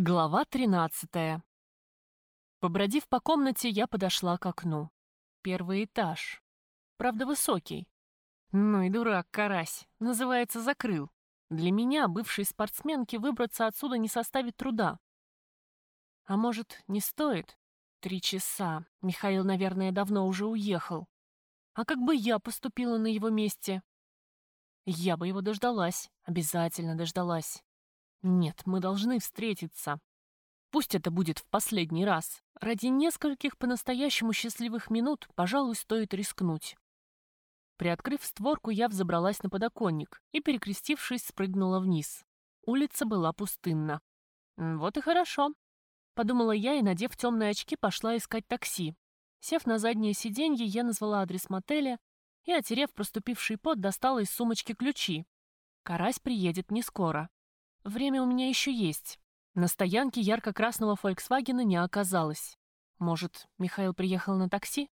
Глава 13. Побродив по комнате, я подошла к окну. Первый этаж. Правда, высокий. Ну и дурак, карась. Называется, закрыл. Для меня, бывшей спортсменки, выбраться отсюда не составит труда. А может, не стоит? Три часа. Михаил, наверное, давно уже уехал. А как бы я поступила на его месте? Я бы его дождалась. Обязательно дождалась. Нет, мы должны встретиться. Пусть это будет в последний раз. Ради нескольких по-настоящему счастливых минут, пожалуй, стоит рискнуть. Приоткрыв створку, я взобралась на подоконник и, перекрестившись, спрыгнула вниз. Улица была пустынна. Вот и хорошо. Подумала я и, надев темные очки, пошла искать такси. Сев на заднее сиденье, я назвала адрес мотеля и, отерев проступивший пот, достала из сумочки ключи. Карась приедет не скоро. Время у меня еще есть. На стоянке ярко-красного «Фольксвагена» не оказалось. Может, Михаил приехал на такси?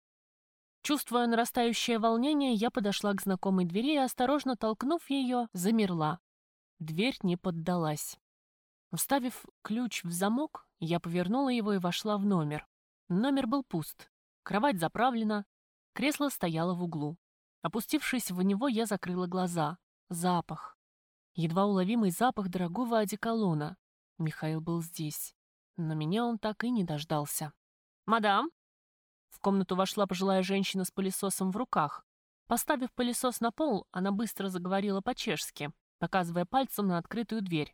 Чувствуя нарастающее волнение, я подошла к знакомой двери и, осторожно толкнув ее, замерла. Дверь не поддалась. Вставив ключ в замок, я повернула его и вошла в номер. Номер был пуст. Кровать заправлена, кресло стояло в углу. Опустившись в него, я закрыла глаза. Запах. Едва уловимый запах дорогого одеколона. Михаил был здесь. Но меня он так и не дождался. «Мадам!» В комнату вошла пожилая женщина с пылесосом в руках. Поставив пылесос на пол, она быстро заговорила по-чешски, показывая пальцем на открытую дверь.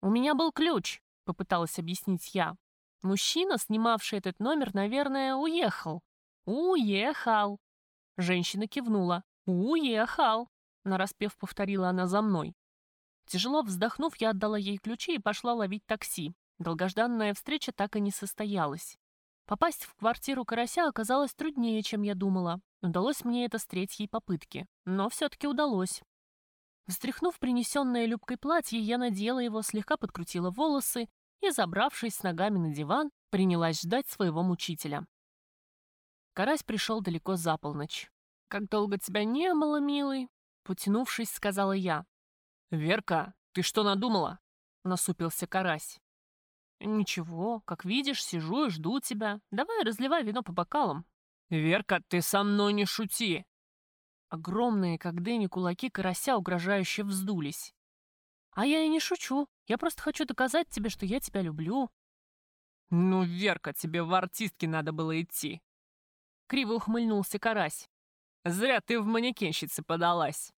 «У меня был ключ», — попыталась объяснить я. «Мужчина, снимавший этот номер, наверное, уехал». «Уехал!» Женщина кивнула. «Уехал!» Нараспев повторила она за мной. Тяжело вздохнув, я отдала ей ключи и пошла ловить такси. Долгожданная встреча так и не состоялась. Попасть в квартиру карася оказалось труднее, чем я думала. Удалось мне это с третьей попытки. Но все-таки удалось. Встряхнув принесенное Любкой платье, я надела его, слегка подкрутила волосы и, забравшись с ногами на диван, принялась ждать своего мучителя. Карась пришел далеко за полночь. «Как долго тебя не было, милый?» Потянувшись, сказала я. «Верка, ты что надумала?» — насупился карась. «Ничего, как видишь, сижу и жду тебя. Давай разливай вино по бокалам». «Верка, ты со мной не шути!» Огромные, как дыни, кулаки карася угрожающе вздулись. «А я и не шучу. Я просто хочу доказать тебе, что я тебя люблю». «Ну, Верка, тебе в артистки надо было идти!» Криво ухмыльнулся карась. «Зря ты в манекенщице подалась!»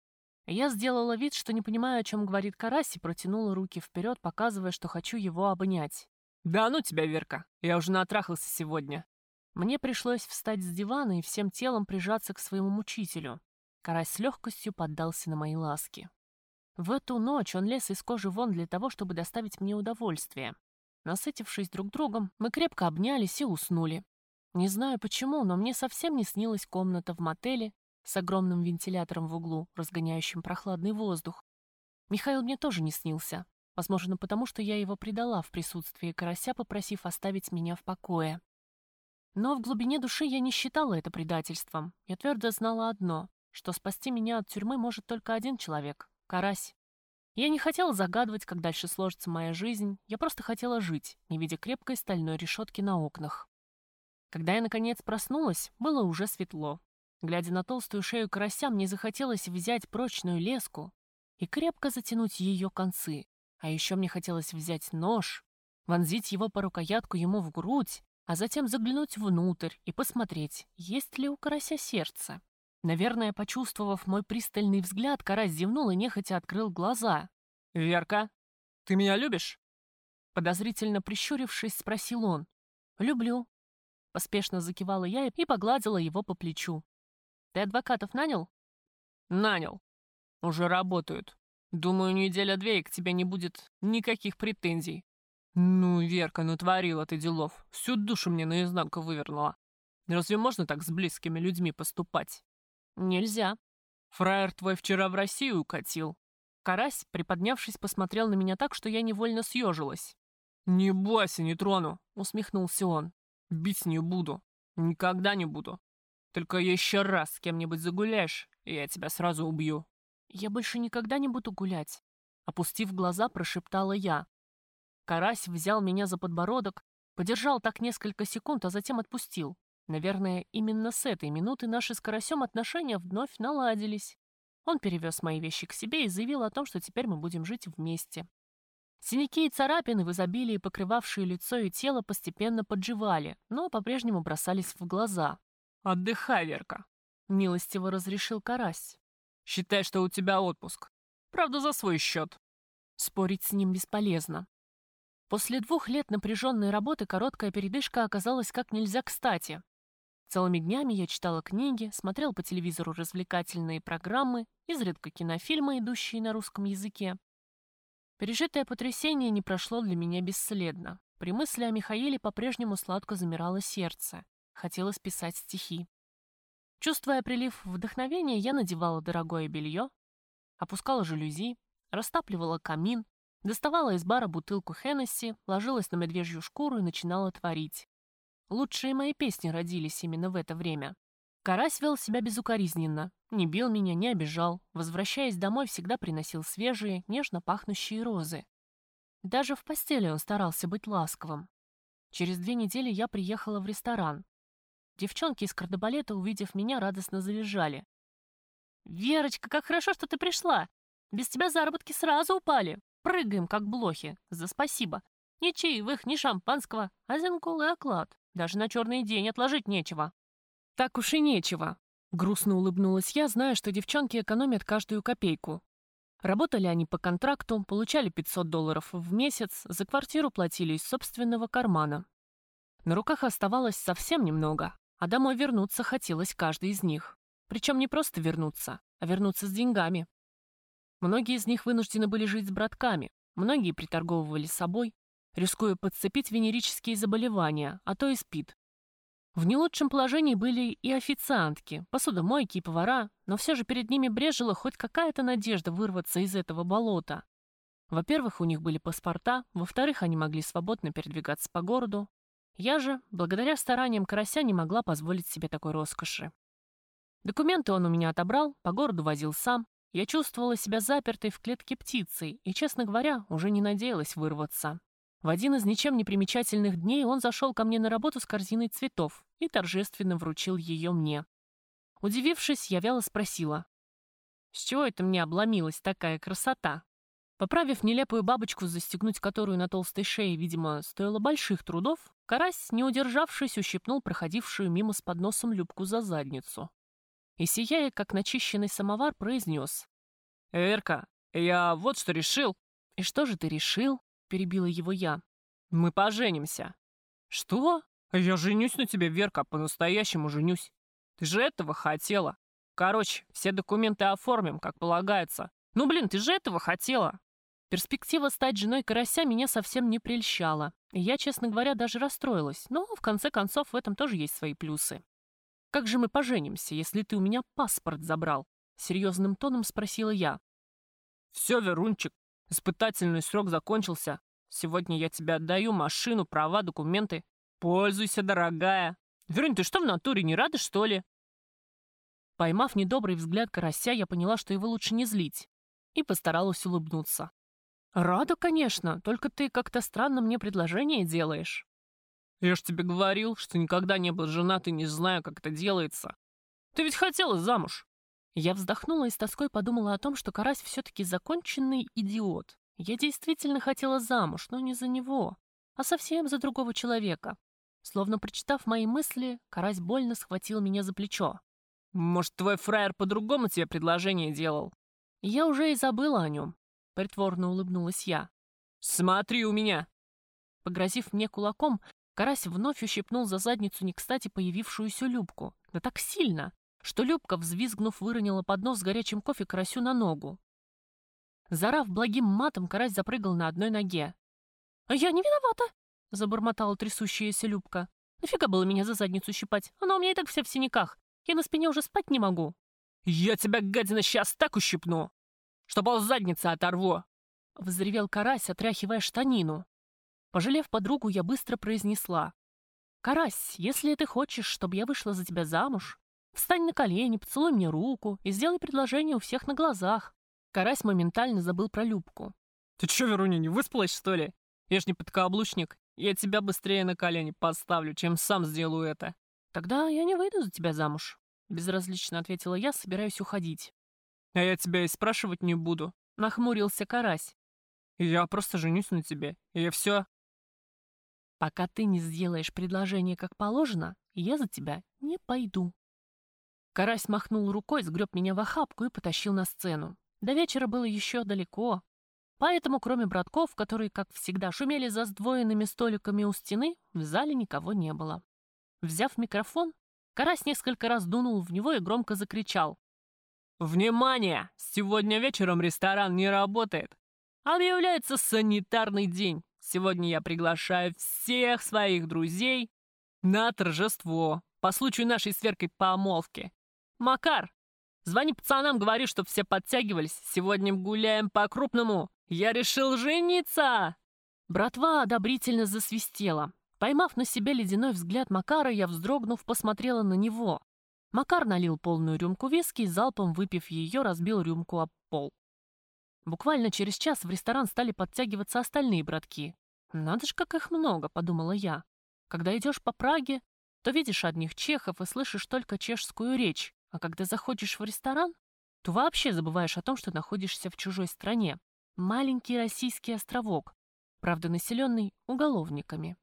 Я сделала вид, что не понимаю, о чем говорит Карась, и протянула руки вперед, показывая, что хочу его обнять. «Да ну тебя, Верка! Я уже натрахался сегодня!» Мне пришлось встать с дивана и всем телом прижаться к своему мучителю. Карась с легкостью поддался на мои ласки. В эту ночь он лез из кожи вон для того, чтобы доставить мне удовольствие. Насытившись друг другом, мы крепко обнялись и уснули. Не знаю почему, но мне совсем не снилась комната в мотеле, с огромным вентилятором в углу, разгоняющим прохладный воздух. Михаил мне тоже не снился, возможно, потому что я его предала в присутствии карася, попросив оставить меня в покое. Но в глубине души я не считала это предательством. Я твердо знала одно, что спасти меня от тюрьмы может только один человек — карась. Я не хотела загадывать, как дальше сложится моя жизнь, я просто хотела жить, не видя крепкой стальной решетки на окнах. Когда я, наконец, проснулась, было уже светло. Глядя на толстую шею карася, мне захотелось взять прочную леску и крепко затянуть ее концы. А еще мне хотелось взять нож, вонзить его по рукоятку ему в грудь, а затем заглянуть внутрь и посмотреть, есть ли у карася сердце. Наверное, почувствовав мой пристальный взгляд, карась зевнул и нехотя открыл глаза. «Верка, ты меня любишь?» Подозрительно прищурившись, спросил он. «Люблю». Поспешно закивала я и погладила его по плечу. Ты адвокатов нанял? Нанял. Уже работают. Думаю, неделя-две, и к тебе не будет никаких претензий. Ну, Верка, натворила ты делов. Всю душу мне наизнанку вывернула. Разве можно так с близкими людьми поступать? Нельзя. Фраер твой вчера в Россию укатил. Карась, приподнявшись, посмотрел на меня так, что я невольно съежилась. «Не бойся, не трону», — усмехнулся он. «Бить не буду. Никогда не буду. Только еще раз с кем-нибудь загуляешь, и я тебя сразу убью». «Я больше никогда не буду гулять», — опустив глаза, прошептала я. Карась взял меня за подбородок, подержал так несколько секунд, а затем отпустил. Наверное, именно с этой минуты наши с Карасем отношения вновь наладились. Он перевез мои вещи к себе и заявил о том, что теперь мы будем жить вместе. Синяки и царапины в изобилии, покрывавшие лицо и тело, постепенно подживали, но по-прежнему бросались в глаза. «Отдыхай, Верка», — милостиво разрешил Карась. «Считай, что у тебя отпуск. Правда, за свой счет». Спорить с ним бесполезно. После двух лет напряженной работы короткая передышка оказалась как нельзя кстати. Целыми днями я читала книги, смотрел по телевизору развлекательные программы, изредка кинофильмы, идущие на русском языке. Пережитое потрясение не прошло для меня бесследно. При мысли о Михаиле по-прежнему сладко замирало сердце. Хотелось писать стихи. Чувствуя прилив вдохновения, я надевала дорогое белье, опускала жалюзи, растапливала камин, доставала из бара бутылку Хеннесси, ложилась на медвежью шкуру и начинала творить. Лучшие мои песни родились именно в это время. Карась вел себя безукоризненно, не бил меня, не обижал, возвращаясь домой, всегда приносил свежие, нежно пахнущие розы. Даже в постели он старался быть ласковым. Через две недели я приехала в ресторан. Девчонки из кардебалета, увидев меня, радостно завизжали. «Верочка, как хорошо, что ты пришла! Без тебя заработки сразу упали. Прыгаем, как блохи. За спасибо. Ни чаевых, ни шампанского, а зенкул и оклад. Даже на черный день отложить нечего». «Так уж и нечего», — грустно улыбнулась я, зная, что девчонки экономят каждую копейку. Работали они по контракту, получали 500 долларов в месяц, за квартиру платили из собственного кармана. На руках оставалось совсем немного, а домой вернуться хотелось каждый из них. Причем не просто вернуться, а вернуться с деньгами. Многие из них вынуждены были жить с братками, многие приторговывали собой, рискуя подцепить венерические заболевания, а то и спид. В не лучшем положении были и официантки, посудомойки и повара, но все же перед ними брежила хоть какая-то надежда вырваться из этого болота. Во-первых, у них были паспорта, во-вторых, они могли свободно передвигаться по городу. Я же, благодаря стараниям Карася, не могла позволить себе такой роскоши. Документы он у меня отобрал, по городу возил сам. Я чувствовала себя запертой в клетке птицей и, честно говоря, уже не надеялась вырваться. В один из ничем не примечательных дней он зашел ко мне на работу с корзиной цветов и торжественно вручил ее мне. Удивившись, я вяло спросила. «С чего это мне обломилась такая красота?» Поправив нелепую бабочку, застегнуть которую на толстой шее, видимо, стоило больших трудов, карась, не удержавшись, ущипнул проходившую мимо с подносом любку за задницу. И, сияя, как начищенный самовар, произнес. «Эрка, я вот что решил». «И что же ты решил?» перебила его я. «Мы поженимся». «Что?» «Я женюсь на тебе, Верка, по-настоящему женюсь. Ты же этого хотела. Короче, все документы оформим, как полагается. Ну, блин, ты же этого хотела». Перспектива стать женой карася меня совсем не прельщала. И я, честно говоря, даже расстроилась. Но, в конце концов, в этом тоже есть свои плюсы. «Как же мы поженимся, если ты у меня паспорт забрал?» Серьезным тоном спросила я. «Все, Верунчик, Испытательный срок закончился. Сегодня я тебе отдаю машину, права, документы. Пользуйся, дорогая. Верунь, ты что в натуре, не рада, что ли?» Поймав недобрый взгляд карася, я поняла, что его лучше не злить, и постаралась улыбнуться. «Рада, конечно, только ты как-то странно мне предложение делаешь». «Я ж тебе говорил, что никогда не был женат и не знаю, как это делается. Ты ведь хотела замуж». Я вздохнула и с тоской подумала о том, что Карась все-таки законченный идиот. Я действительно хотела замуж, но не за него, а совсем за другого человека. Словно прочитав мои мысли, Карась больно схватил меня за плечо. «Может, твой фраер по-другому тебе предложение делал?» «Я уже и забыла о нем», — притворно улыбнулась я. «Смотри у меня!» Погрозив мне кулаком, Карась вновь ущипнул за задницу не кстати появившуюся Любку. Да так сильно, что Любка, взвизгнув, выронила поднос с горячим кофе карасю на ногу. Зарав благим матом, карась запрыгал на одной ноге. «А я не виновата!» — забормотала трясущаяся Любка. «Нафига было меня за задницу щипать? Она у меня и так вся в синяках. Я на спине уже спать не могу». «Я тебя, гадина, сейчас так ущипну, что пол задницы оторву!» — взревел карась, отряхивая штанину. Пожалев подругу, я быстро произнесла. «Карась, если ты хочешь, чтобы я вышла за тебя замуж, Встань на колени, поцелуй мне руку и сделай предложение у всех на глазах. Карась моментально забыл про Любку. Ты чё, Веруня, не выспалась, что ли? Я ж не подкаблучник. Я тебя быстрее на колени поставлю, чем сам сделаю это. Тогда я не выйду за тебя замуж. Безразлично ответила я, собираюсь уходить. А я тебя и спрашивать не буду. Нахмурился карась. Я просто женюсь на тебе, и все. Пока ты не сделаешь предложение как положено, я за тебя не пойду. Карась махнул рукой, сгреб меня в охапку и потащил на сцену. До вечера было еще далеко. Поэтому, кроме братков, которые, как всегда, шумели за сдвоенными столиками у стены, в зале никого не было. Взяв микрофон, Карась несколько раз дунул в него и громко закричал. «Внимание! Сегодня вечером ресторан не работает. Объявляется санитарный день. Сегодня я приглашаю всех своих друзей на торжество по случаю нашей сверкой помолвки. Макар, звони пацанам, говори, чтоб все подтягивались. Сегодня гуляем по-крупному. Я решил жениться!» Братва одобрительно засвистела. Поймав на себе ледяной взгляд Макара, я, вздрогнув, посмотрела на него. Макар налил полную рюмку виски и, залпом выпив ее, разбил рюмку об пол. Буквально через час в ресторан стали подтягиваться остальные братки. «Надо ж, как их много», — подумала я. «Когда идешь по Праге, то видишь одних чехов и слышишь только чешскую речь, а когда заходишь в ресторан, то вообще забываешь о том, что находишься в чужой стране. Маленький российский островок, правда населенный уголовниками.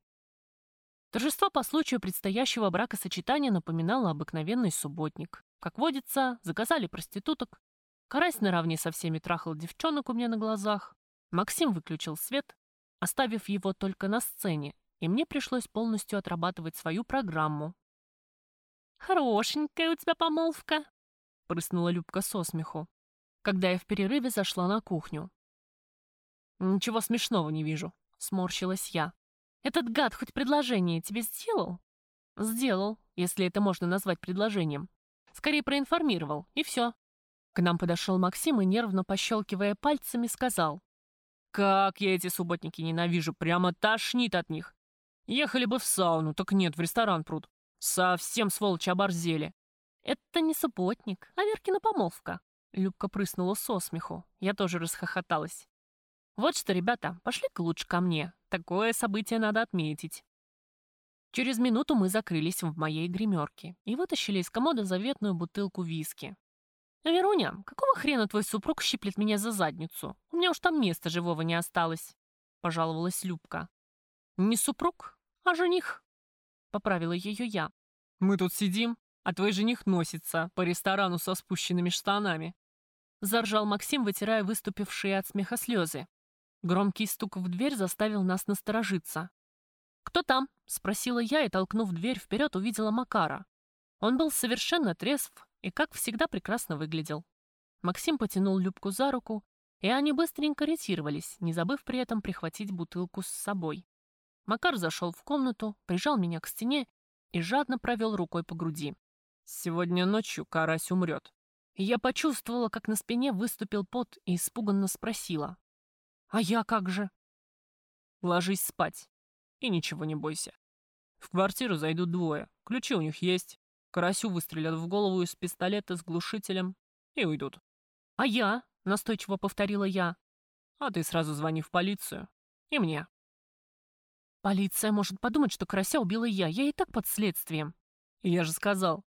Торжество по случаю предстоящего бракосочетания напоминало обыкновенный субботник. Как водится, заказали проституток. Карась наравне со всеми трахал девчонок у меня на глазах. Максим выключил свет, оставив его только на сцене, и мне пришлось полностью отрабатывать свою программу. «Хорошенькая у тебя помолвка», — прыснула Любка со смеху, когда я в перерыве зашла на кухню. «Ничего смешного не вижу», — сморщилась я. «Этот гад хоть предложение тебе сделал?» «Сделал, если это можно назвать предложением. Скорее проинформировал, и все». К нам подошел Максим и, нервно пощелкивая пальцами, сказал. «Как я эти субботники ненавижу, прямо тошнит от них. Ехали бы в сауну, так нет, в ресторан пруд. Совсем сволочи оборзели. Это не субботник, а Веркина помолвка. Любка прыснула со смеху. Я тоже расхохоталась. Вот что, ребята, пошли-ка лучше ко мне. Такое событие надо отметить. Через минуту мы закрылись в моей гримерке и вытащили из комода заветную бутылку виски. «Веруня, какого хрена твой супруг щиплет меня за задницу? У меня уж там места живого не осталось», — пожаловалась Любка. «Не супруг, «А жених?» — поправила ее я. «Мы тут сидим, а твой жених носится по ресторану со спущенными штанами». Заржал Максим, вытирая выступившие от смеха слезы. Громкий стук в дверь заставил нас насторожиться. «Кто там?» — спросила я и, толкнув дверь вперед, увидела Макара. Он был совершенно трезв и, как всегда, прекрасно выглядел. Максим потянул Любку за руку, и они быстренько ретировались, не забыв при этом прихватить бутылку с собой. Макар зашел в комнату, прижал меня к стене и жадно провел рукой по груди. «Сегодня ночью карась умрет». Я почувствовала, как на спине выступил пот и испуганно спросила. «А я как же?» «Ложись спать и ничего не бойся. В квартиру зайдут двое, ключи у них есть. Карасю выстрелят в голову из пистолета с глушителем и уйдут». «А я?» — настойчиво повторила я. «А ты сразу звони в полицию. И мне». Полиция может подумать, что Карася убила я. Я и так под следствием. И я же сказал,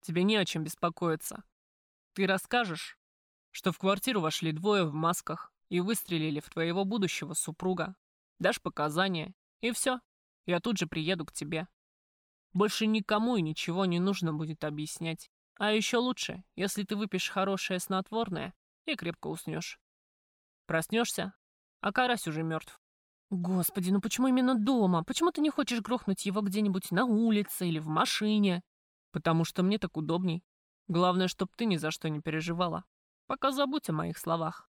тебе не о чем беспокоиться. Ты расскажешь, что в квартиру вошли двое в масках и выстрелили в твоего будущего супруга. Дашь показания, и все. Я тут же приеду к тебе. Больше никому и ничего не нужно будет объяснять. А еще лучше, если ты выпьешь хорошее снотворное и крепко уснешь. Проснешься, а карась уже мертв. Господи, ну почему именно дома? Почему ты не хочешь грохнуть его где-нибудь на улице или в машине? Потому что мне так удобней. Главное, чтоб ты ни за что не переживала. Пока забудь о моих словах.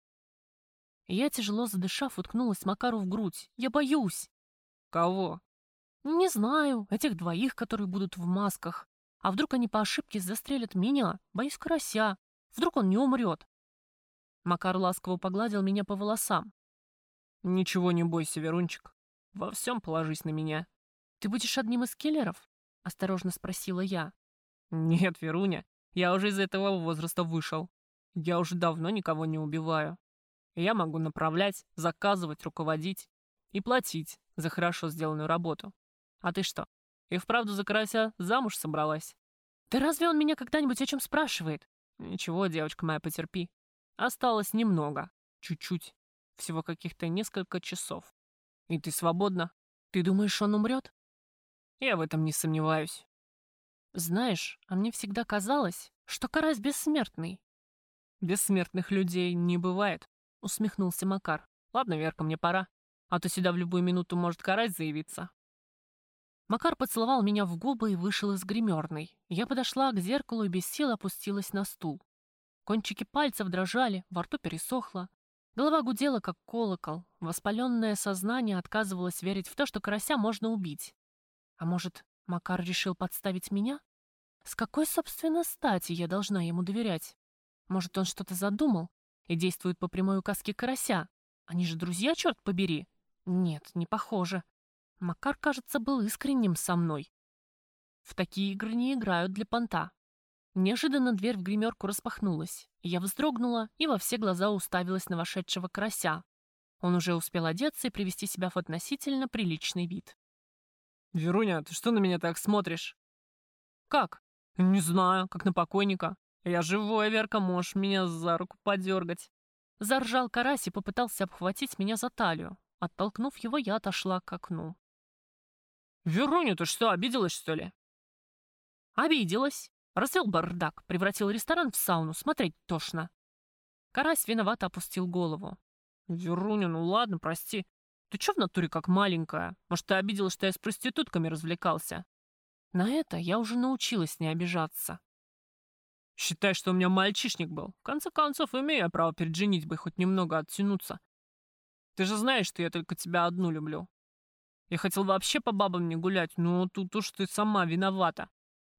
Я, тяжело задышав, уткнулась Макару в грудь. Я боюсь. Кого? Не знаю. Этих двоих, которые будут в масках. А вдруг они по ошибке застрелят меня? Боюсь карася. Вдруг он не умрет. Макар ласково погладил меня по волосам. «Ничего не бойся, Верунчик. Во всем положись на меня». «Ты будешь одним из киллеров?» — осторожно спросила я. «Нет, Веруня, я уже из этого возраста вышел. Я уже давно никого не убиваю. Я могу направлять, заказывать, руководить. и платить за хорошо сделанную работу. А ты что, и вправду за карася замуж собралась? Да разве он меня когда-нибудь о чем спрашивает? Ничего, девочка моя, потерпи. Осталось немного. Чуть-чуть. Всего каких-то несколько часов. И ты свободна. Ты думаешь, он умрет? Я в этом не сомневаюсь. Знаешь, а мне всегда казалось, что карась бессмертный. Бессмертных людей не бывает, усмехнулся Макар. Ладно, Верка, мне пора. А то сюда в любую минуту может карась заявиться. Макар поцеловал меня в губы и вышел из гримерной. Я подошла к зеркалу и без сил опустилась на стул. Кончики пальцев дрожали, во рту пересохло. Голова гудела, как колокол. Воспаленное сознание отказывалось верить в то, что карася можно убить. А может, Макар решил подставить меня? С какой, собственно, стати я должна ему доверять? Может, он что-то задумал и действует по прямой указке карася? Они же друзья, черт побери. Нет, не похоже. Макар, кажется, был искренним со мной. В такие игры не играют для понта. Неожиданно дверь в гримерку распахнулась. Я вздрогнула и во все глаза уставилась на вошедшего карася. Он уже успел одеться и привести себя в относительно приличный вид. «Веруня, ты что на меня так смотришь?» «Как?» «Не знаю, как на покойника. Я живой, Верка, можешь меня за руку подергать». Заржал карась и попытался обхватить меня за талию. Оттолкнув его, я отошла к окну. «Веруня, ты что, обиделась, что ли?» «Обиделась. Развел бардак, превратил ресторан в сауну, смотреть тошно. Карась виновато опустил голову. «Веруня, ну ладно, прости. Ты чё в натуре как маленькая? Может, ты обиделась, что я с проститутками развлекался?» На это я уже научилась не обижаться. «Считай, что у меня мальчишник был. В конце концов, имею я право перед женитьбой хоть немного оттянуться. Ты же знаешь, что я только тебя одну люблю. Я хотел вообще по бабам не гулять, но тут уж ты сама виновата.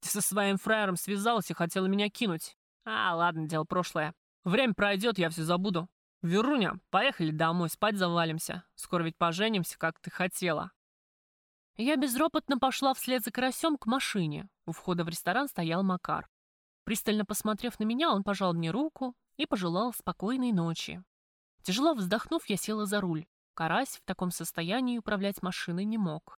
Ты со своим фраером связалась и хотела меня кинуть. А, ладно, дело прошлое. Время пройдет, я все забуду. Веруня, поехали домой, спать завалимся. Скоро ведь поженимся, как ты хотела. Я безропотно пошла вслед за карасем к машине. У входа в ресторан стоял Макар. Пристально посмотрев на меня, он пожал мне руку и пожелал спокойной ночи. Тяжело вздохнув, я села за руль. Карась в таком состоянии управлять машиной не мог.